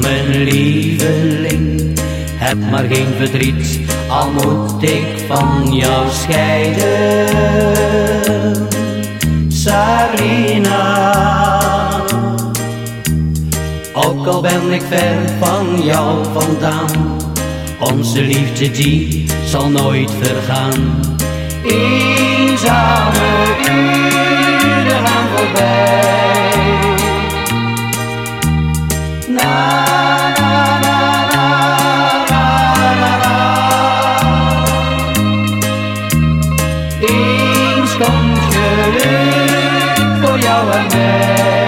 mijn lieveling. Heb maar geen verdriet, al moet ik van jou scheiden. Sarina, ook al ben ik ver van jou vandaan, onze liefde die zal nooit vergaan. Eenzame uren Komt geluk voor jou en mij.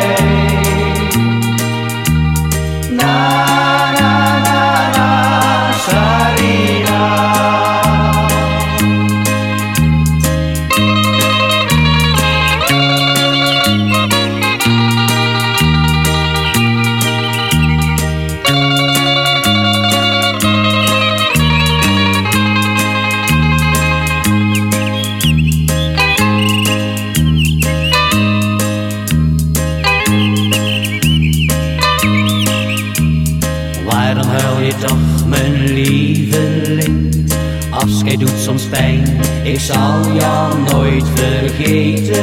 Toch, mijn lieveling? Afscheid doet soms pijn, ik zal jou nooit vergeten.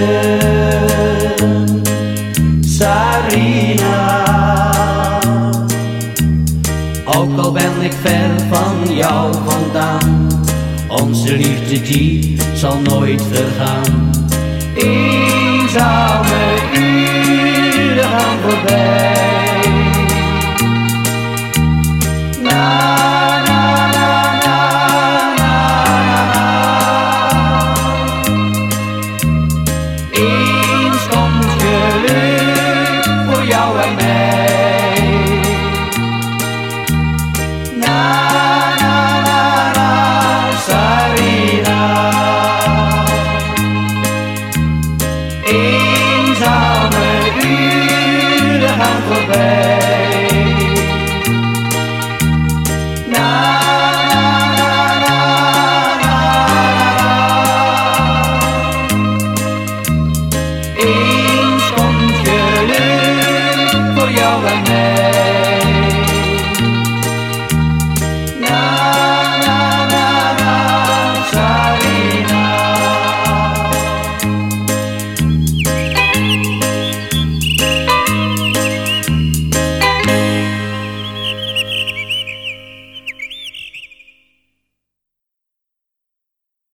Sarina, ook al ben ik ver van jou vandaan, onze liefde die zal nooit vergaan. Eenzame uren gaan voorbij.